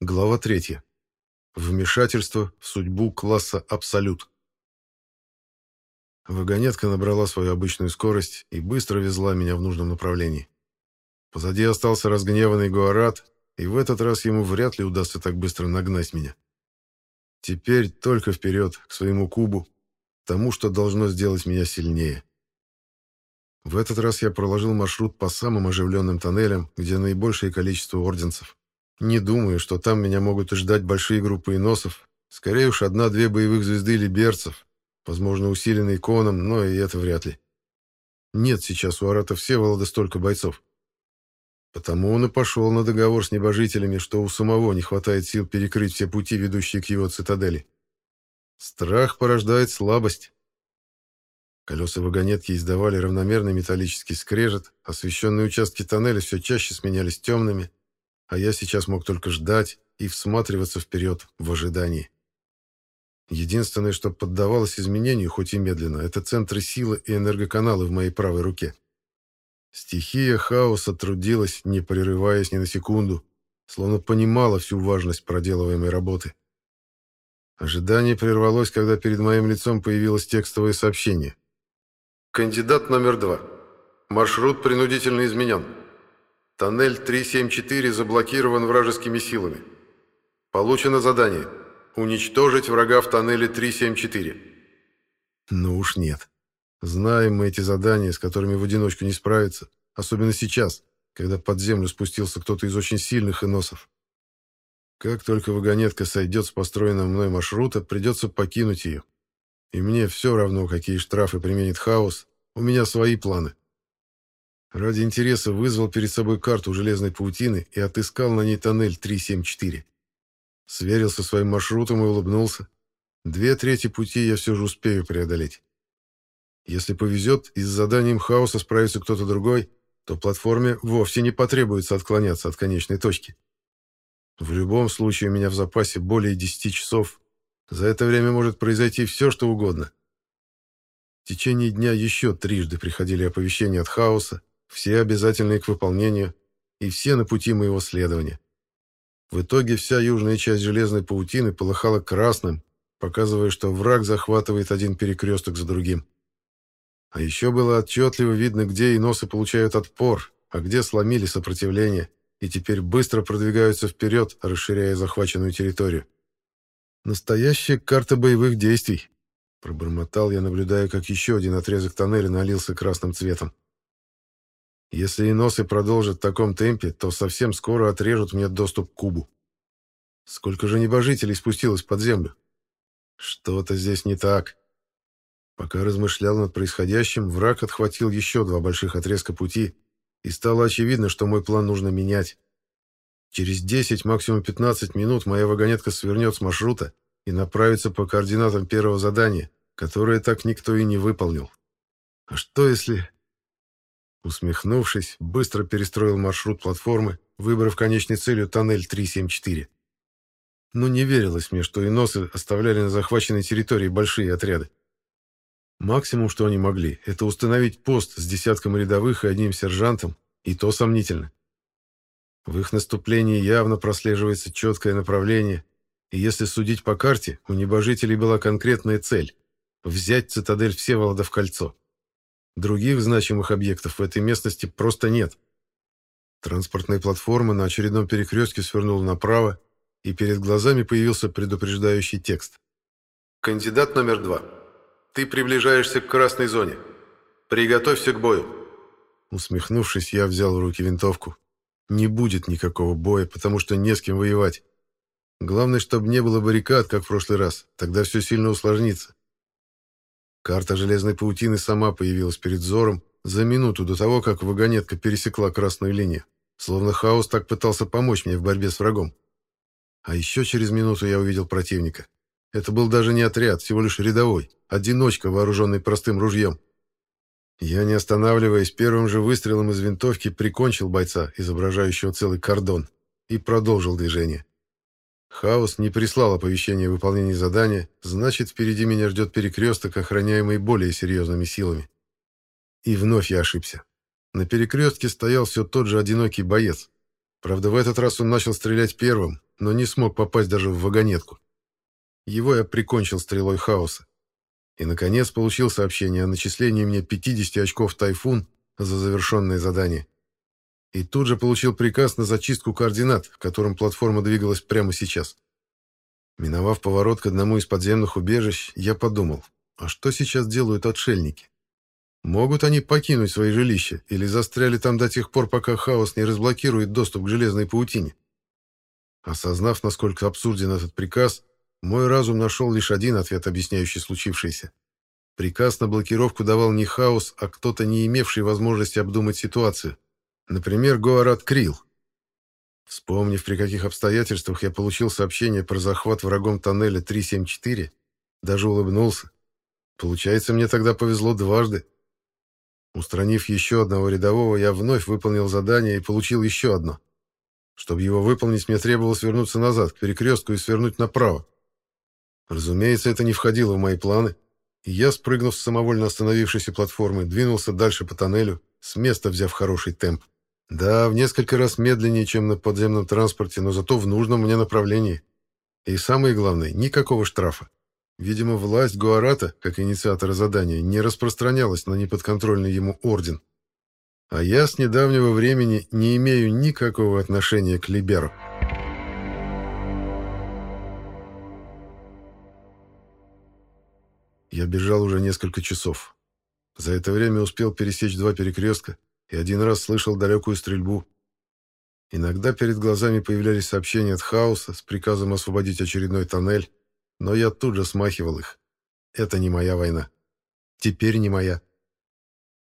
Глава 3. Вмешательство в судьбу класса «Абсолют». Вагонетка набрала свою обычную скорость и быстро везла меня в нужном направлении. Позади остался разгневанный Гуарат, и в этот раз ему вряд ли удастся так быстро нагнать меня. Теперь только вперед, к своему кубу, тому, что должно сделать меня сильнее. В этот раз я проложил маршрут по самым оживленным тоннелям, где наибольшее количество орденцев. Не думаю, что там меня могут ждать большие группы иносов. Скорее уж одна-две боевых звезды либерцев, возможно, усиленные коном, но и это вряд ли. Нет сейчас у Арата Всеволода столько бойцов. Потому он и пошел на договор с небожителями, что у самого не хватает сил перекрыть все пути, ведущие к его цитадели. Страх порождает слабость. Колеса вагонетки издавали равномерный металлический скрежет, освещенные участки тоннеля все чаще сменялись темными, а я сейчас мог только ждать и всматриваться вперед в ожидании. Единственное, что поддавалось изменению, хоть и медленно, это центры силы и энергоканалы в моей правой руке. Стихия хаоса трудилась, не прерываясь ни на секунду, словно понимала всю важность проделываемой работы. Ожидание прервалось, когда перед моим лицом появилось текстовое сообщение. «Кандидат номер два. Маршрут принудительно изменен. Тоннель 374 заблокирован вражескими силами. Получено задание. Уничтожить врага в тоннеле 374». Ну уж нет. Знаем мы эти задания, с которыми в одиночку не справиться, особенно сейчас, когда под землю спустился кто-то из очень сильных иносов. Как только вагонетка сойдет с построенного мной маршрута, придется покинуть ее. И мне все равно, какие штрафы применит хаос, у меня свои планы. Ради интереса вызвал перед собой карту железной паутины и отыскал на ней тоннель 374. Сверился своим маршрутом и улыбнулся. Две трети пути я все же успею преодолеть. Если повезет и с заданием хаоса справится кто-то другой, то платформе вовсе не потребуется отклоняться от конечной точки. В любом случае у меня в запасе более 10 часов. За это время может произойти все, что угодно. В течение дня еще трижды приходили оповещения от хаоса, все обязательные к выполнению, и все на пути моего следования. В итоге вся южная часть железной паутины полыхала красным, показывая, что враг захватывает один перекресток за другим. А еще было отчетливо видно, где иносы получают отпор, а где сломили сопротивление, и теперь быстро продвигаются вперед, расширяя захваченную территорию. Настоящая карта боевых действий. Пробормотал я, наблюдая, как еще один отрезок тоннеля налился красным цветом. Если иносы продолжат в таком темпе, то совсем скоро отрежут мне доступ к кубу. Сколько же небожителей спустилось под землю? Что-то здесь не так. Пока размышлял над происходящим, враг отхватил еще два больших отрезка пути, и стало очевидно, что мой план нужно менять. Через 10, максимум 15 минут моя вагонетка свернет с маршрута и направится по координатам первого задания, которое так никто и не выполнил. А что если... Усмехнувшись, быстро перестроил маршрут платформы, выбрав конечной целью тоннель 374. Но не верилось мне, что иносы оставляли на захваченной территории большие отряды. Максимум, что они могли, это установить пост с десятком рядовых и одним сержантом, и то сомнительно. В их наступлении явно прослеживается четкое направление, и если судить по карте, у небожителей была конкретная цель — взять цитадель Всеволода в кольцо. Других значимых объектов в этой местности просто нет. Транспортная платформа на очередном перекрестке свернула направо, и перед глазами появился предупреждающий текст. «Кандидат номер два. Ты приближаешься к красной зоне. Приготовься к бою. Усмехнувшись, я взял в руки винтовку. Не будет никакого боя, потому что не с кем воевать. Главное, чтобы не было баррикад, как в прошлый раз. Тогда все сильно усложнится. Карта железной паутины сама появилась перед взором за минуту до того, как вагонетка пересекла красную линию. Словно хаос так пытался помочь мне в борьбе с врагом. А еще через минуту я увидел противника. Это был даже не отряд, всего лишь рядовой, одиночка, вооруженный простым ружьем. Я, не останавливаясь, первым же выстрелом из винтовки прикончил бойца, изображающего целый кордон, и продолжил движение. Хаос не прислал оповещения о выполнении задания, значит, впереди меня ждет перекресток, охраняемый более серьезными силами. И вновь я ошибся. На перекрестке стоял все тот же одинокий боец. Правда, в этот раз он начал стрелять первым, но не смог попасть даже в вагонетку. Его я прикончил стрелой хаоса. И, наконец, получил сообщение о начислении мне 50 очков «Тайфун» за завершенное задание. И тут же получил приказ на зачистку координат, в котором платформа двигалась прямо сейчас. Миновав поворот к одному из подземных убежищ, я подумал, а что сейчас делают отшельники? Могут они покинуть свои жилища или застряли там до тех пор, пока хаос не разблокирует доступ к железной паутине? Осознав, насколько абсурден этот приказ, мой разум нашел лишь один ответ, объясняющий случившееся. Приказ на блокировку давал не хаос, а кто-то, не имевший возможности обдумать ситуацию. Например, Гоарат Крил. Вспомнив, при каких обстоятельствах я получил сообщение про захват врагом тоннеля 374, даже улыбнулся. Получается, мне тогда повезло дважды. Устранив еще одного рядового, я вновь выполнил задание и получил еще одно. Чтобы его выполнить, мне требовалось вернуться назад, к перекрестку и свернуть направо. Разумеется, это не входило в мои планы, и я, спрыгнув с самовольно остановившейся платформы, двинулся дальше по тоннелю, с места взяв хороший темп. Да, в несколько раз медленнее, чем на подземном транспорте, но зато в нужном мне направлении. И самое главное, никакого штрафа. Видимо, власть Гуарата, как инициатора задания, не распространялась на неподконтрольный ему орден. А я с недавнего времени не имею никакого отношения к Либеру. Я бежал уже несколько часов. За это время успел пересечь два перекрестка и один раз слышал далекую стрельбу. Иногда перед глазами появлялись сообщения от хаоса с приказом освободить очередной тоннель, но я тут же смахивал их. Это не моя война. Теперь не моя.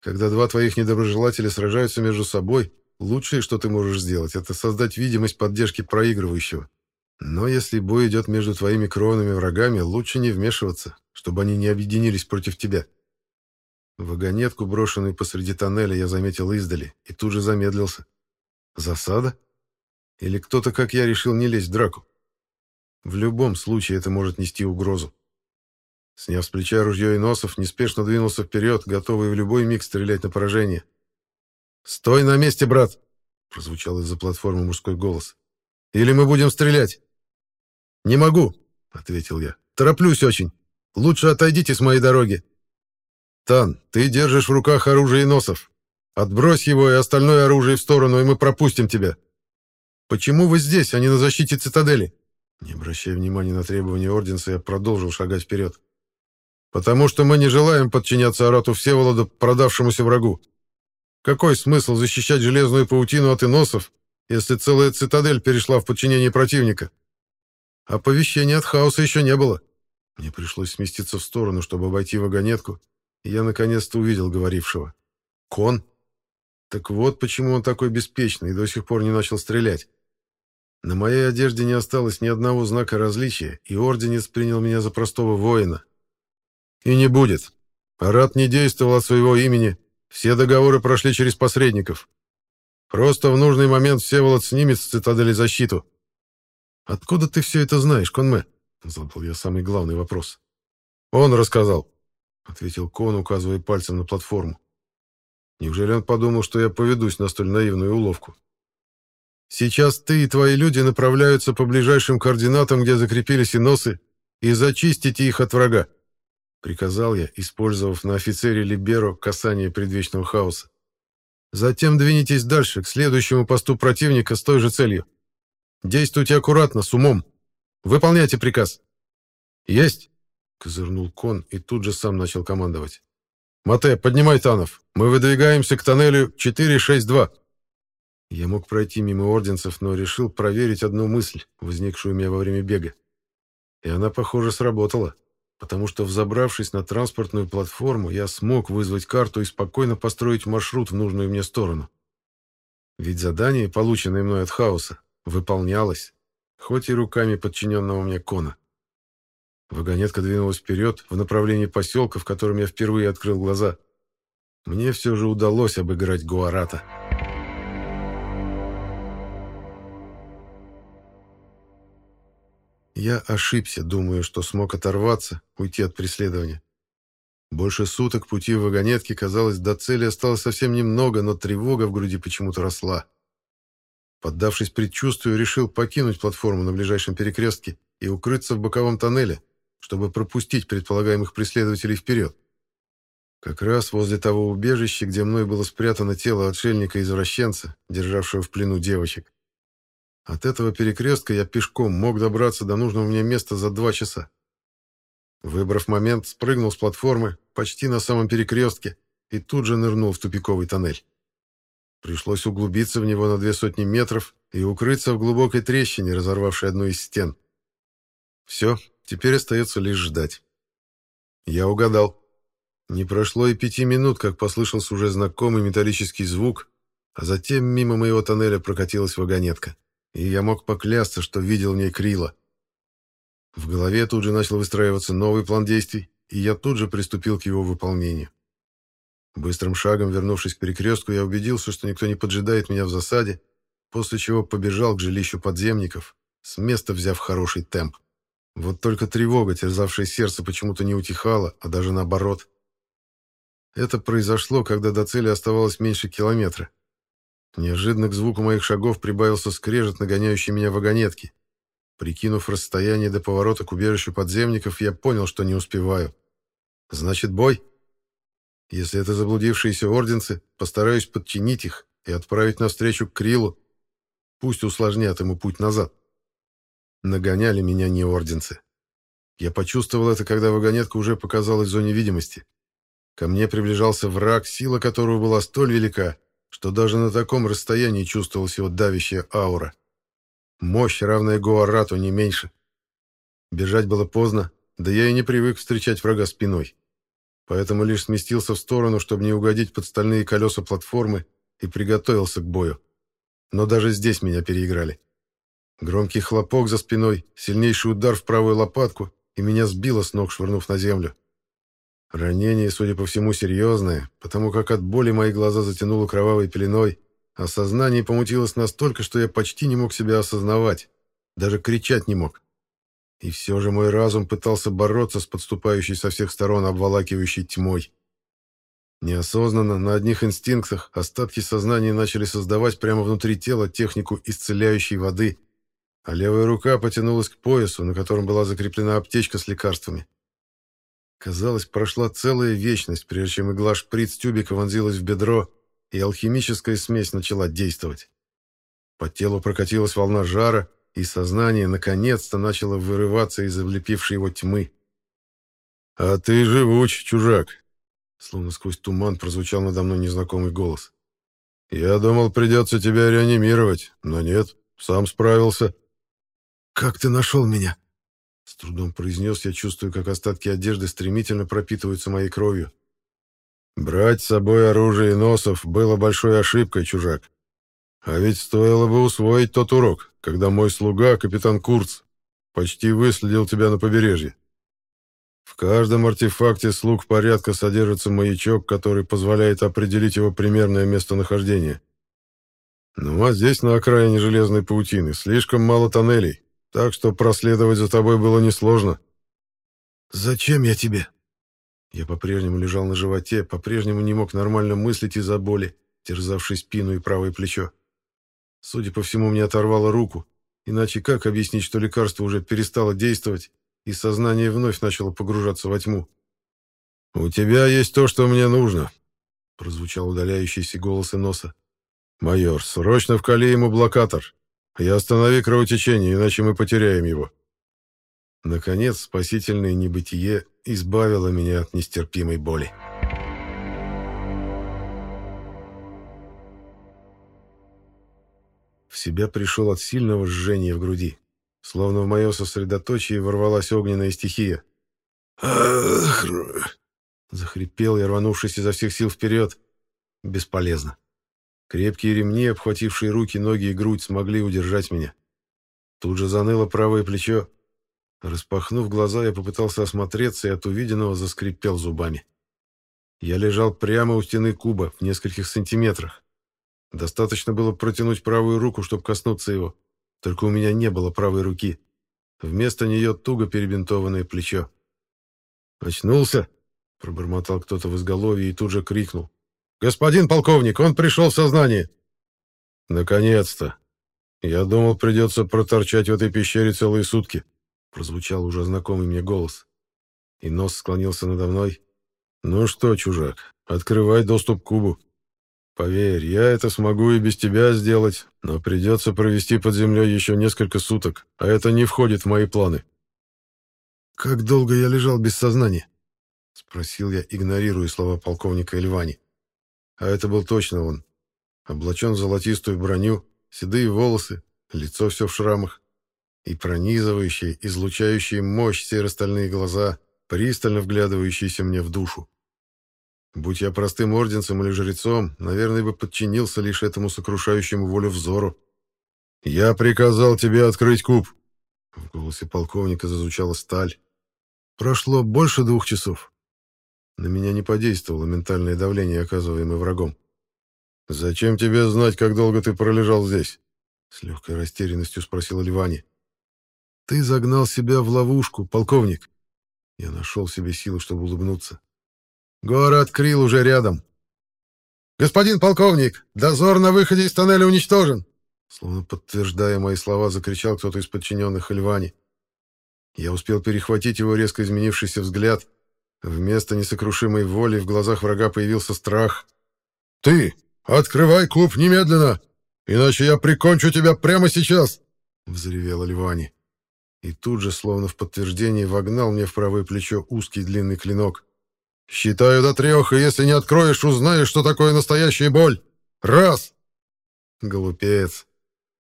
Когда два твоих недоброжелателя сражаются между собой, лучшее, что ты можешь сделать, это создать видимость поддержки проигрывающего. Но если бой идет между твоими кровными врагами, лучше не вмешиваться, чтобы они не объединились против тебя. Вагонетку, брошенную посреди тоннеля, я заметил издали и тут же замедлился. Засада? Или кто-то, как я, решил не лезть в драку? В любом случае это может нести угрозу. Сняв с плеча ружье и носов, неспешно двинулся вперед, готовый в любой миг стрелять на поражение. «Стой на месте, брат!» — прозвучал из-за платформы мужской голос. «Или мы будем стрелять?» «Не могу», — ответил я. «Тороплюсь очень. Лучше отойдите с моей дороги». «Тан, ты держишь в руках оружие носов. Отбрось его и остальное оружие в сторону, и мы пропустим тебя. Почему вы здесь, а не на защите цитадели?» Не обращая внимания на требования Орденса, я продолжил шагать вперед. «Потому что мы не желаем подчиняться Арату Всеволода, продавшемуся врагу. Какой смысл защищать железную паутину от иносов, если целая цитадель перешла в подчинение противника? Оповещения от хаоса еще не было. Мне пришлось сместиться в сторону, чтобы обойти вагонетку, я наконец-то увидел говорившего. Кон? Так вот почему он такой беспечный и до сих пор не начал стрелять. На моей одежде не осталось ни одного знака различия, и орденец принял меня за простого воина. И не будет. Арат не действовал от своего имени, все договоры прошли через посредников. Просто в нужный момент Всеволод снимет с цитадели защиту. «Откуда ты все это знаешь, Конме?» — задал я самый главный вопрос. «Он рассказал», — ответил Кон, указывая пальцем на платформу. Неужели он подумал, что я поведусь на столь наивную уловку? Сейчас ты и твои люди направляются по ближайшим координатам, где закрепились иносы, и зачистите их от врага», — приказал я, использовав на офицере Либеро касание предвечного хаоса. «Затем двинетесь дальше, к следующему посту противника с той же целью. Действуйте аккуратно, с умом. Выполняйте приказ». «Есть!» — козырнул Кон и тут же сам начал командовать. «Мате, поднимай танов. Мы выдвигаемся к тоннелю 462. Я мог пройти мимо орденцев, но решил проверить одну мысль, возникшую у меня во время бега. И она, похоже, сработала, потому что, взобравшись на транспортную платформу, я смог вызвать карту и спокойно построить маршрут в нужную мне сторону. Ведь задание, полученное мной от хаоса, выполнялось, хоть и руками подчиненного мне Кона. Вагонетка двинулась вперед в направлении поселка, в котором я впервые открыл глаза. Мне все же удалось обыграть Гуарата. Я ошибся, думаю, что смог оторваться, уйти от преследования. Больше суток пути в вагонетке, казалось, до цели осталось совсем немного, но тревога в груди почему-то росла. Поддавшись предчувствию, решил покинуть платформу на ближайшем перекрестке и укрыться в боковом тоннеле, чтобы пропустить предполагаемых преследователей вперед. Как раз возле того убежища, где мной было спрятано тело отшельника-извращенца, державшего в плену девочек. От этого перекрестка я пешком мог добраться до нужного мне места за два часа. Выбрав момент, спрыгнул с платформы почти на самом перекрестке и тут же нырнул в тупиковый тоннель. Пришлось углубиться в него на две сотни метров и укрыться в глубокой трещине, разорвавшей одну из стен. Все, теперь остается лишь ждать. Я угадал. Не прошло и пяти минут, как послышался уже знакомый металлический звук, а затем мимо моего тоннеля прокатилась вагонетка, и я мог поклясться, что видел в ней Крила. В голове тут же начал выстраиваться новый план действий, и я тут же приступил к его выполнению. Быстрым шагом, вернувшись к перекрестку, я убедился, что никто не поджидает меня в засаде, после чего побежал к жилищу подземников, с места взяв хороший темп. Вот только тревога, терзавшая сердце, почему-то не утихала, а даже наоборот. Это произошло, когда до цели оставалось меньше километра. Неожиданно к звуку моих шагов прибавился скрежет, нагоняющий меня вагонетки. Прикинув расстояние до поворота к убежищу подземников, я понял, что не успеваю. Значит, бой? Если это заблудившиеся орденцы, постараюсь подчинить их и отправить навстречу к Крилу. Пусть усложнят ему путь назад. Нагоняли меня не орденцы. Я почувствовал это, когда вагонетка уже показалась в зоне видимости. Ко мне приближался враг, сила которого была столь велика, что даже на таком расстоянии чувствовалась его давящая аура. Мощь, равная Гуарату, не меньше. Бежать было поздно, да я и не привык встречать врага спиной. Поэтому лишь сместился в сторону, чтобы не угодить под стальные колеса платформы, и приготовился к бою. Но даже здесь меня переиграли. Громкий хлопок за спиной, сильнейший удар в правую лопатку, и меня сбило с ног, швырнув на землю. Ранение, судя по всему, серьезное, потому как от боли мои глаза затянуло кровавой пеленой, а сознание помутилось настолько, что я почти не мог себя осознавать, даже кричать не мог. И все же мой разум пытался бороться с подступающей со всех сторон обволакивающей тьмой. Неосознанно, на одних инстинктах, остатки сознания начали создавать прямо внутри тела технику исцеляющей воды — а левая рука потянулась к поясу, на котором была закреплена аптечка с лекарствами. Казалось, прошла целая вечность, прежде чем игла шприц тюбика вонзилась в бедро, и алхимическая смесь начала действовать. По телу прокатилась волна жара, и сознание наконец-то начало вырываться из облепившей его тьмы. «А ты живуч, чужак!» Словно сквозь туман прозвучал надо мной незнакомый голос. «Я думал, придется тебя реанимировать, но нет, сам справился». «Как ты нашел меня?» С трудом произнес я, чувствую, как остатки одежды стремительно пропитываются моей кровью. «Брать с собой оружие носов было большой ошибкой, чужак. А ведь стоило бы усвоить тот урок, когда мой слуга, капитан Курц, почти выследил тебя на побережье. В каждом артефакте слуг порядка содержится маячок, который позволяет определить его примерное местонахождение. Ну а здесь, на окраине железной паутины, слишком мало тоннелей, так что проследовать за тобой было несложно. Зачем я тебе? Я по-прежнему лежал на животе, по-прежнему не мог нормально мыслить из-за боли, терзавшей спину и правое плечо. Судя по всему, мне оторвало руку, иначе как объяснить, что лекарство уже перестало действовать, и сознание вновь начало погружаться во тьму? «У тебя есть то, что мне нужно», — прозвучал удаляющийся голос Иноса. «Майор, срочно вкали ему блокатор. И останови кровотечение, иначе мы потеряем его. Наконец, спасительное небытие избавило меня от нестерпимой боли. В себя пришел от сильного жжения в груди. Словно в мое сосредоточие ворвалась огненная стихия. «Ах!» Захрипел я, рванувшись изо всех сил вперед. Бесполезно. Крепкие ремни, обхватившие руки, ноги и грудь, смогли удержать меня. Тут же заныло правое плечо. Распахнув глаза, я попытался осмотреться и от увиденного заскрипел зубами. Я лежал прямо у стены куба, в нескольких сантиметрах. Достаточно было протянуть правую руку, чтобы коснуться его. Только у меня не было правой руки. Вместо нее туго перебинтованное плечо. «Очнулся?» — пробормотал кто-то в изголовье и тут же крикнул. «Господин полковник, он пришел в сознание!» «Наконец-то!» «Я думал, придется проторчать в этой пещере целые сутки», — прозвучал уже знакомый мне голос. И нос склонился надо мной. «Ну что, чужак, открывай доступ к кубу. Поверь, я это смогу и без тебя сделать, но придется провести под землей еще несколько суток, а это не входит в мои планы». «Как долго я лежал без сознания?» — спросил я, игнорируя слова полковника Эльвани. А это был точно он. Облачен в золотистую броню, седые волосы, лицо все в шрамах и пронизывающие, излучающие мощь серо-стальные глаза, пристально вглядывающиеся мне в душу. Будь я простым орденцем или жрецом, наверное, бы подчинился лишь этому сокрушающему волю взору. «Я приказал тебе открыть куб!» В голосе полковника зазвучала сталь. «Прошло больше двух часов. На меня не подействовало ментальное давление, оказываемое врагом. «Зачем тебе знать, как долго ты пролежал здесь?» С легкой растерянностью спросил Ливани. «Ты загнал себя в ловушку, полковник». Я нашел себе силы, чтобы улыбнуться. «Город Крил уже рядом». «Господин полковник, дозор на выходе из тоннеля уничтожен!» Словно подтверждая мои слова, закричал кто-то из подчиненных Ильвани. Я успел перехватить его резко изменившийся взгляд — Вместо несокрушимой воли в глазах врага появился страх. «Ты! Открывай клуб немедленно! Иначе я прикончу тебя прямо сейчас!» — взревел Ливани. И тут же, словно в подтверждение, вогнал мне в правое плечо узкий длинный клинок. «Считаю до трех, и если не откроешь, узнаешь, что такое настоящая боль! Раз!» Голупец!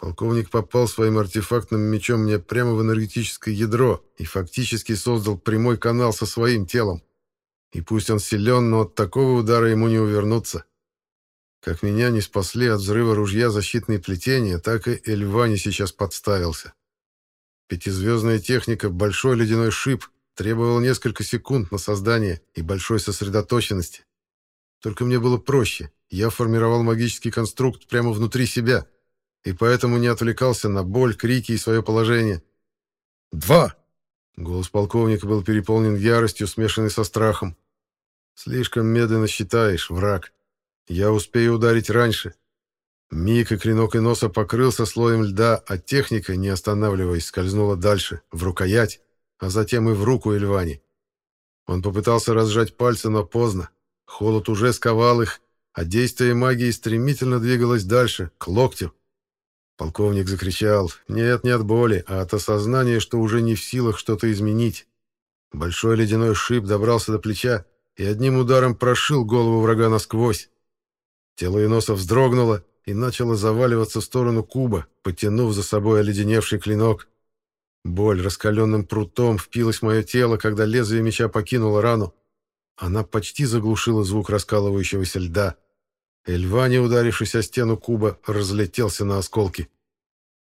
Полковник попал своим артефактным мечом мне прямо в энергетическое ядро и фактически создал прямой канал со своим телом. И пусть он силен, но от такого удара ему не увернуться. Как меня не спасли от взрыва ружья защитные плетения, так и Эльвани сейчас подставился. Пятизвездная техника «Большой ледяной шип» требовала несколько секунд на создание и большой сосредоточенности. Только мне было проще. Я формировал магический конструкт прямо внутри себя — и поэтому не отвлекался на боль, крики и свое положение. «Два!» Голос полковника был переполнен яростью, смешанной со страхом. «Слишком медленно считаешь, враг. Я успею ударить раньше». Миг и клинок и носа покрылся слоем льда, а техника, не останавливаясь, скользнула дальше, в рукоять, а затем и в руку Эльвани. Он попытался разжать пальцы, но поздно. Холод уже сковал их, а действие магии стремительно двигалось дальше, к локтю. Полковник закричал. Нет, не от боли, а от осознания, что уже не в силах что-то изменить. Большой ледяной шип добрался до плеча и одним ударом прошил голову врага насквозь. Тело Иноса вздрогнуло и начало заваливаться в сторону куба, потянув за собой оледеневший клинок. Боль раскаленным прутом впилась в мое тело, когда лезвие меча покинуло рану. Она почти заглушила звук раскалывающегося льда. Эльвани, ударившись о стену куба, разлетелся на осколки.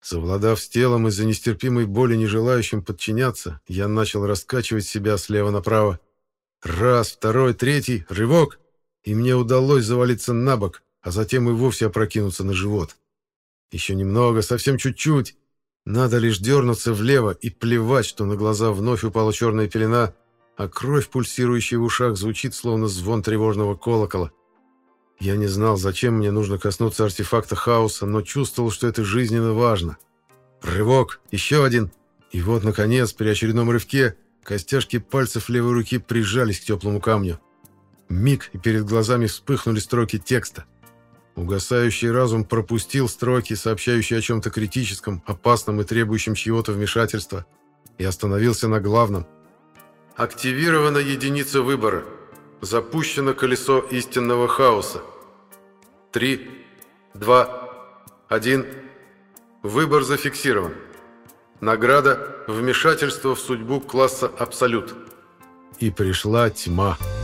Совладав с телом из-за нестерпимой боли, не желающим подчиняться, я начал раскачивать себя слева направо. Раз, второй, третий, рывок, и мне удалось завалиться на бок, а затем и вовсе опрокинуться на живот. Еще немного, совсем чуть-чуть. Надо лишь дернуться влево и плевать, что на глаза вновь упала черная пелена, а кровь, пульсирующая в ушах, звучит, словно звон тревожного колокола. Я не знал, зачем мне нужно коснуться артефакта хаоса, но чувствовал, что это жизненно важно. Рывок, еще один. И вот, наконец, при очередном рывке, костяшки пальцев левой руки прижались к теплому камню. Миг, и перед глазами вспыхнули строки текста. Угасающий разум пропустил строки, сообщающие о чем-то критическом, опасном и требующем чьего-то вмешательства, и остановился на главном. «Активирована единица выбора. Запущено колесо истинного хаоса. Три, два, один. Выбор зафиксирован. Награда – вмешательство в судьбу класса «Абсолют». И пришла тьма. «Тьма».